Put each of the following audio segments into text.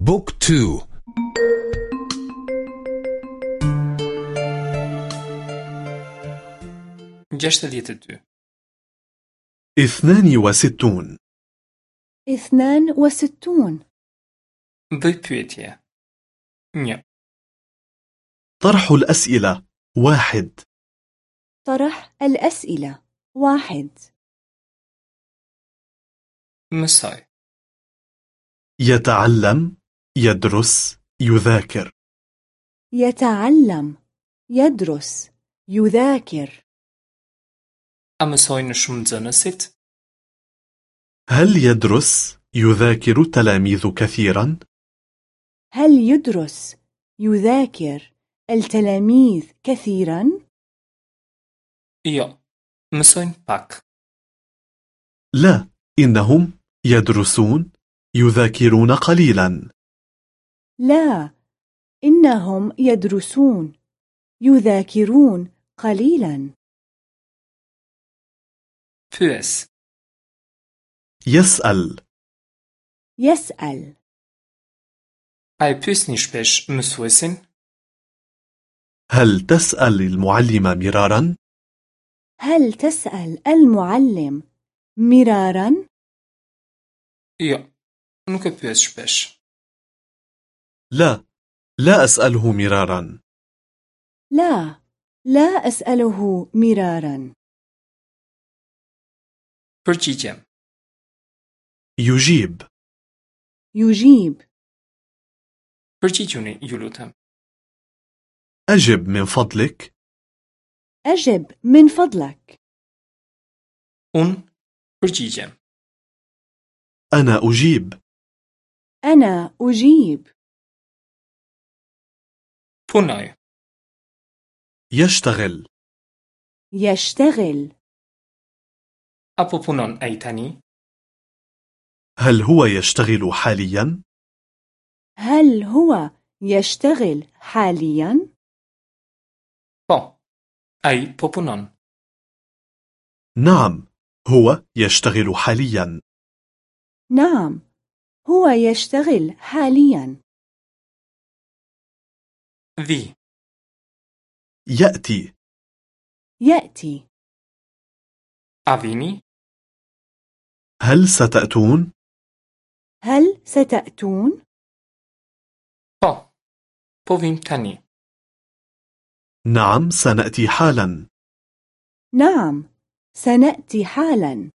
Book two. Gjashtëdhjetë e dy اثنان وستون. اثنان وستون. Bëj pyetje një طرح الأسئلة. واحد. طرح الأسئلة. واحد. مساي يتعلم. يدرس يذاكر. يتعلم يدرس يذاكر. أمساي نشم زنسيت هل يدرس يذاكر التلاميذ كثيرا؟ هل يدرس يذاكر التلاميذ كثيرا؟ Jo mësojnë pak لا إنهم يدرسون يذاكرون قليلا. لا إنهم يدرسون يذاكرون قليلا. Pyes يسأل. يسأل. A e pyesni shpesh mësuesin هل تسأل المعلم مرارا؟ هل تسأل المعلم مرارا؟ يا نوكا بيس شبش لا لا أسأله مرارا. لا لا أسأله مرارا. برجيجم يجيب. يجيب. Përgjigjuni ju lutem أجب من فضلك. أجب من فضلك. Unë përgjigjem أنا أجيب. أنا أجيب. Punoj يشتغل يشتغل A po punon ai tani هل هو يشتغل حاليا؟ هل هو يشتغل حاليا؟ با. أي بوبونان نعم هو يشتغل حاليا نعم هو يشتغل حاليا في يأتي. يأتي. أفيني هل ستأتون؟ هل ستأتون؟ با بوفيم تاني. نعم سنأتي حالا. نعم سنأتي حالا.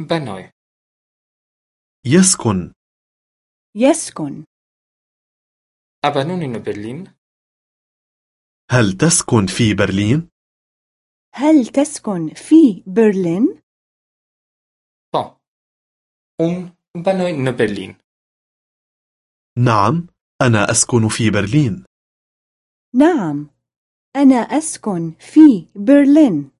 بناي يسكن. يسكن. أبنوني برلين هل تسكن في برلين؟ هل تسكن في برلين؟ Po unë banoj në Berlin نعم أنا أسكن في برلين نعم أنا أسكن في برلين